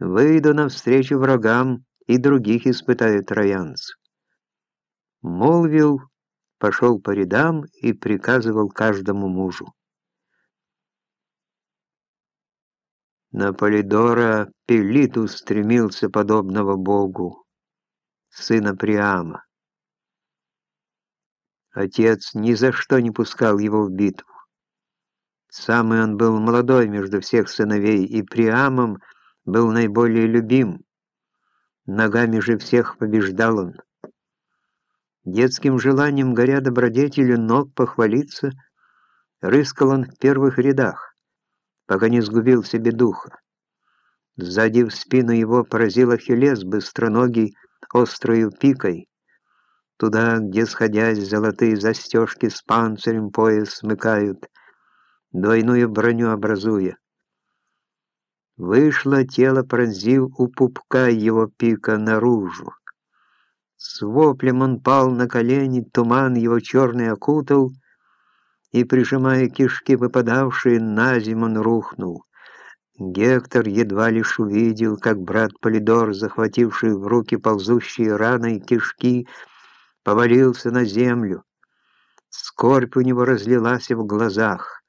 Выйду навстречу врагам и других испытаю троянцев. Молвил, пошел по рядам и приказывал каждому мужу. На Полидора Пелит устремился подобного богу, сына Приама. Отец ни за что не пускал его в битву. Самый он был молодой между всех сыновей, и Приамом был наиболее любим. Ногами же всех побеждал он. Детским желанием горя добродетелю ног похвалиться, рыскал он в первых рядах, пока не сгубил себе духа. Сзади в спину его поразил Ахиллес, быстроногий, острою пикой, Туда, где, сходясь, золотые застежки с панцирем пояс смыкают, двойную броню образуя. Вышло тело, пронзив у пупка его пика наружу. С воплем он пал на колени, туман его черный окутал, и, прижимая кишки выпадавшие, на зиму он рухнул. Гектор едва лишь увидел, как брат Полидор, захвативший в руки ползущие раной кишки, повалился на землю. Скорбь у него разлилась в глазах.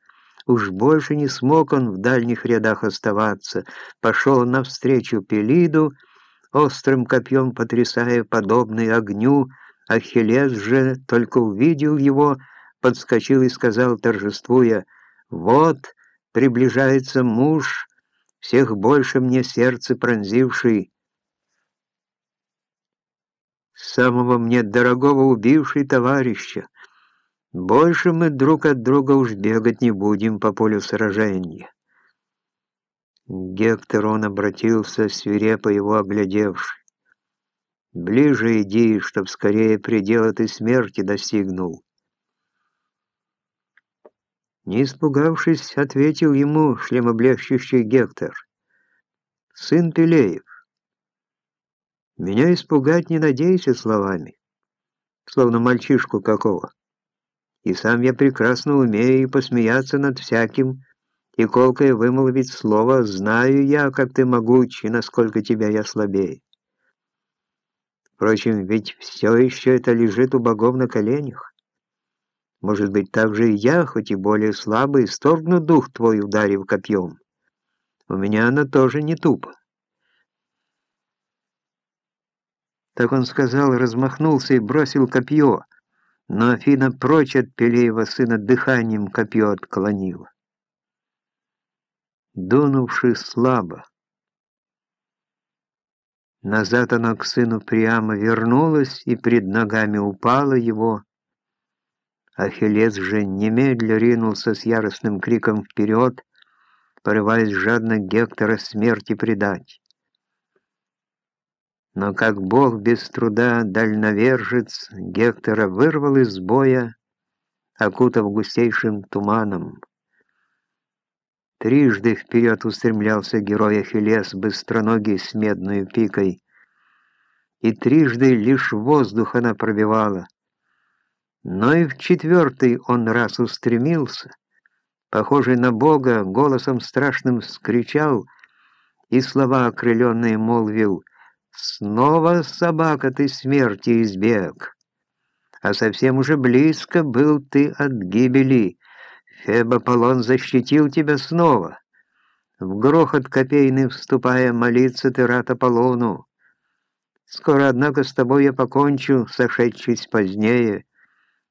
Уж больше не смог он в дальних рядах оставаться. Пошел навстречу Пелиду, острым копьем потрясая подобный огню. Ахиллес же только увидел его, подскочил и сказал, торжествуя, «Вот приближается муж, всех больше мне сердце пронзивший, самого мне дорогого убивший товарища. Больше мы друг от друга уж бегать не будем по полю сражения. Гектор он обратился, свирепо его оглядевший. «Ближе иди, чтоб скорее предела ты смерти достигнул». Не испугавшись, ответил ему шлемоблещущий Гектор. «Сын Пелеев, меня испугать не надейся словами, словно мальчишку какого. И сам я прекрасно умею и посмеяться над всяким, и колкое вымолвить слово «знаю я, как ты могуч, и насколько тебя я слабее». Впрочем, ведь все еще это лежит у богов на коленях. Может быть, так же и я, хоть и более слабый, сторгну дух твой, ударив копьем. У меня оно тоже не тупо. Так он сказал, размахнулся и бросил копье, но Афина прочь от Пелеева сына дыханием копье отклонила. Дунувши слабо, назад оно к сыну прямо вернулось и пред ногами упало его. Ахиллес же немедля ринулся с яростным криком вперед, порываясь жадно Гектора смерти предать. Но как бог без труда дальновержец Гектора вырвал из боя, окутав густейшим туманом. Трижды вперед устремлялся герой Ахиллес, быстроногий с медной пикой, и трижды лишь воздух она пробивала. Но и в четвертый он раз устремился, похожий на Бога, голосом страшным скричал, и слова окрыленные молвил — Снова собака ты смерти избег. А совсем уже близко был ты от гибели. Феб Аполлон защитил тебя снова. В грохот копейный вступая, молиться ты рад Аполлону. Скоро, однако, с тобой я покончу, сошедшись позднее,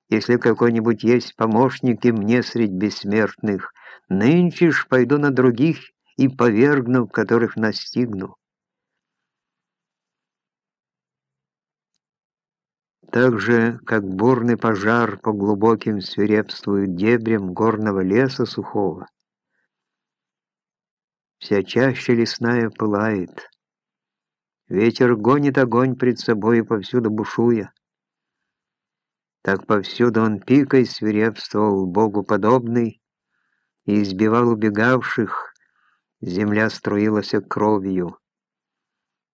если какой-нибудь есть помощник и мне средь бессмертных. Нынче ж пойду на других и повергну, которых настигну. Так же, как бурный пожар по глубоким свирепствует дебрям горного леса сухого. Вся чаще лесная пылает. Ветер гонит огонь пред собой повсюду бушуя. Так повсюду он пикой свирепствовал Богу подобный и избивал убегавших, земля струилась кровью.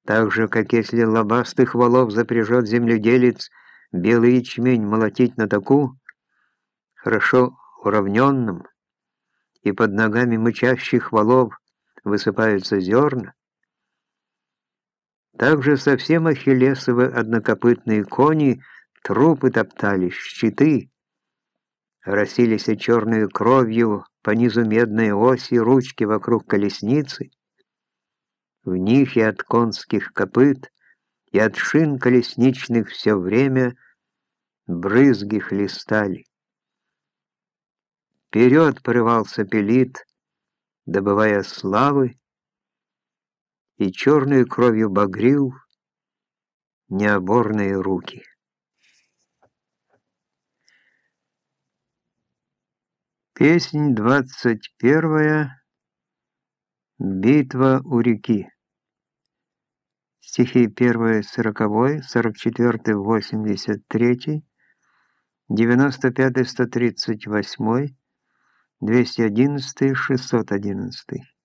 Так же, как если лобастых валов запряжет земледелец — белый ячмень молотить на таку, хорошо уравненным, и под ногами мычащих валов высыпаются зерна, Также совсем ахиллесовы однокопытные кони трупы топтали, щиты, росились черную кровью по низу медной оси ручки вокруг колесницы. В них и от конских копыт, и от шин колесничных все время брызги хлестали. Вперед порывался пелит, добывая славы, и черную кровью багрил необорные руки. Песнь двадцать первая. Битва у реки. Стихи 1 40, 44 83, 95 138, 211 611.